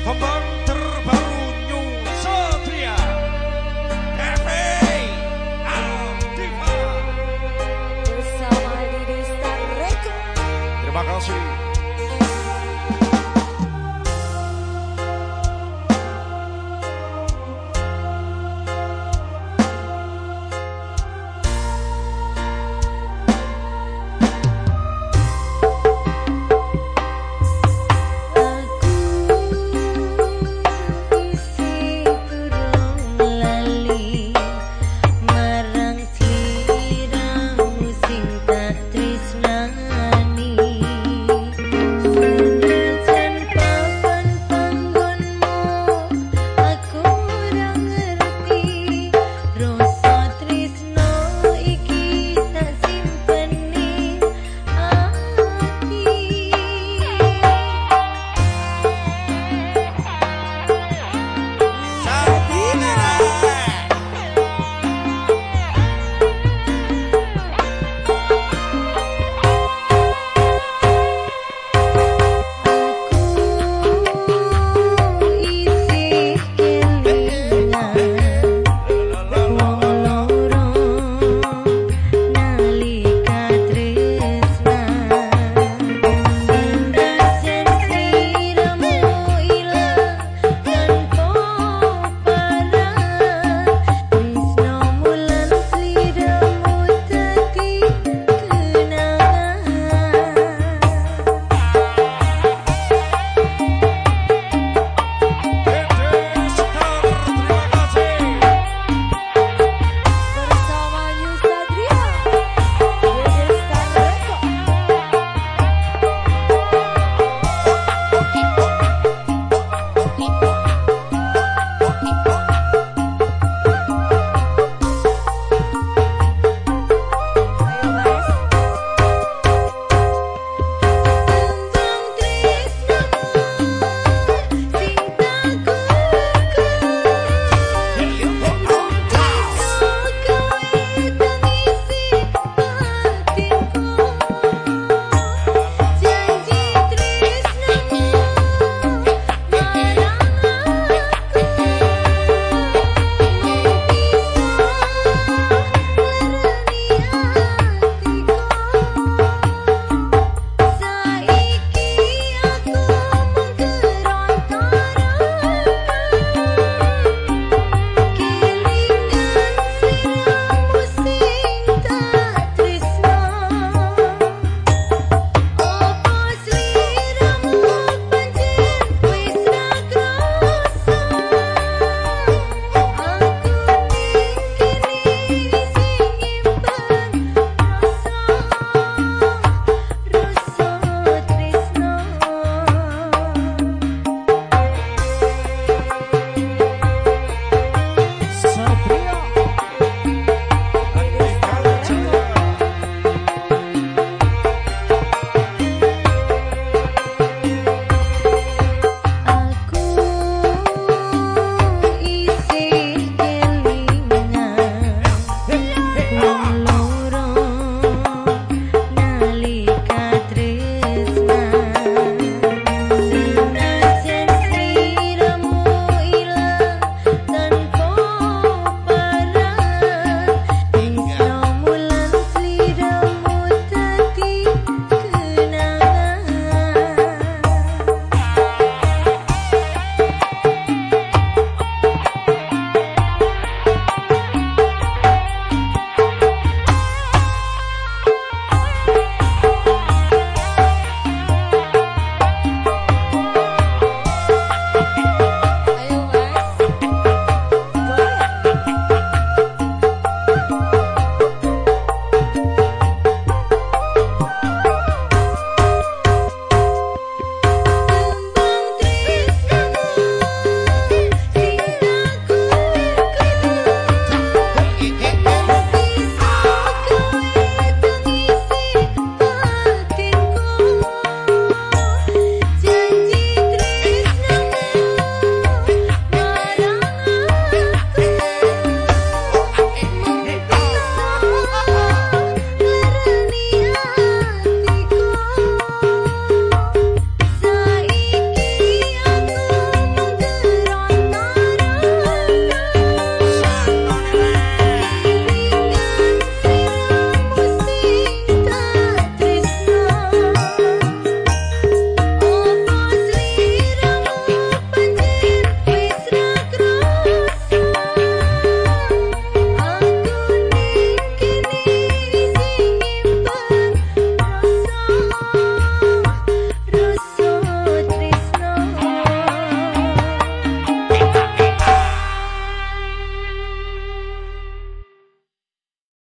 Pembang terbarunya Satria. Bersama Terima kasih.